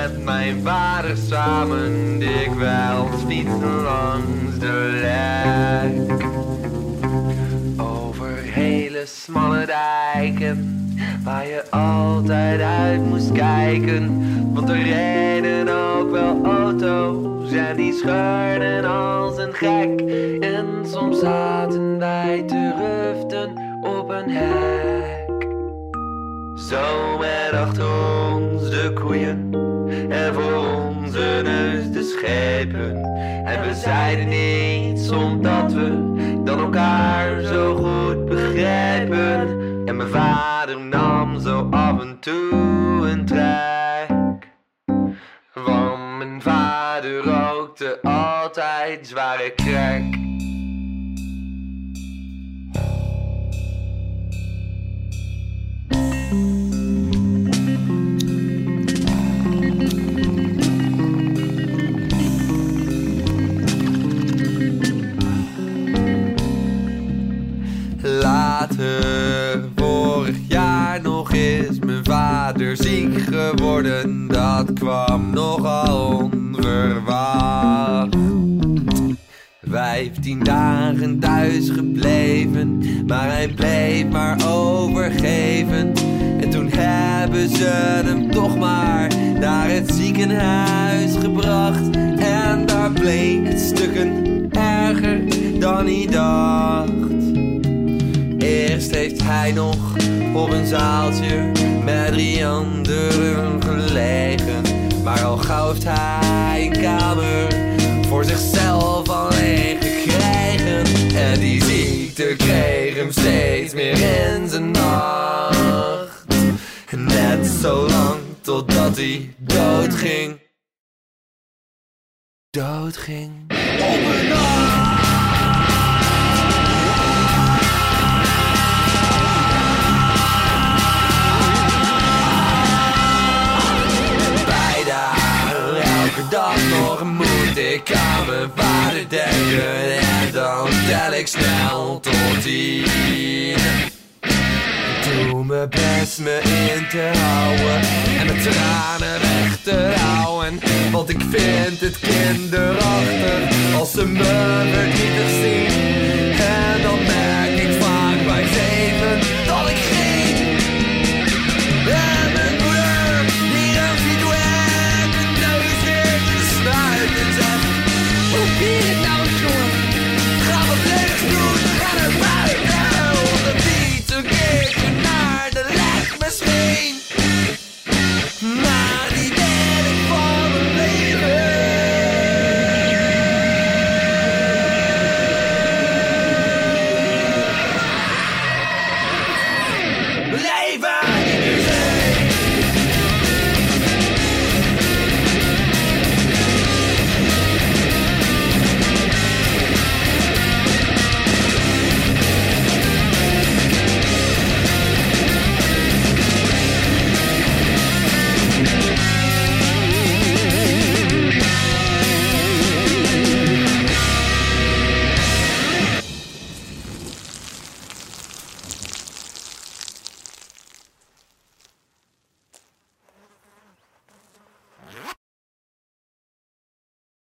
met mijn vader samen dikwijls fietsen langs de lek. Over hele smalle dijken, waar je altijd uit moest kijken. Want er reden ook wel auto's en die scheurden als een gek. En soms zaten wij te ruften op een hek. Zo met achter ons de koeien En we zeiden niets omdat we dan elkaar zo goed begrijpen. En mijn vader nam zo af en toe een trek. Want mijn vader rookte altijd zware crack. Vorig jaar nog is mijn vader ziek geworden. Dat kwam nogal onverwacht. Vijftien dagen thuis gebleven, maar hij bleef maar overgeven. En toen hebben ze hem toch maar naar het ziekenhuis gebracht. En daar bleek hij nog op een zaaltje met drie anderen gelegen. Maar al gauw heeft hij een kamer voor zichzelf alleen gekregen. En die ziekte kreeg hem steeds meer in zijn nacht. Net zo lang totdat hij doodging. Doodging. Op een ik kan me waarde denken en dan tel ik snel tot tien. Doe mijn best me in te houden en mijn tranen weg te houden. Want ik vind het kinderachtig als ze me verdrietig zien.